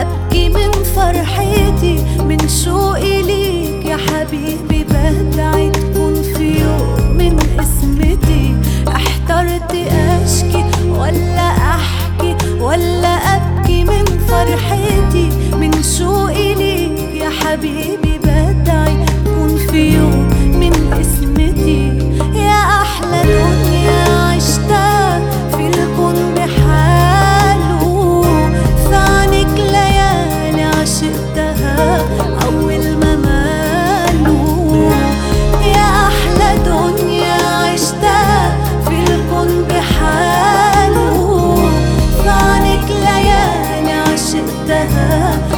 أبكي من فرحتي من شوقي ليك يا حبيبي. بدعي تكون في يوم من قسمتي احترت أشكي ولا أحكي ولا أبكي من فرحتي. من شوقي ليك يا حبيبي. بدعي تكون في يوم 了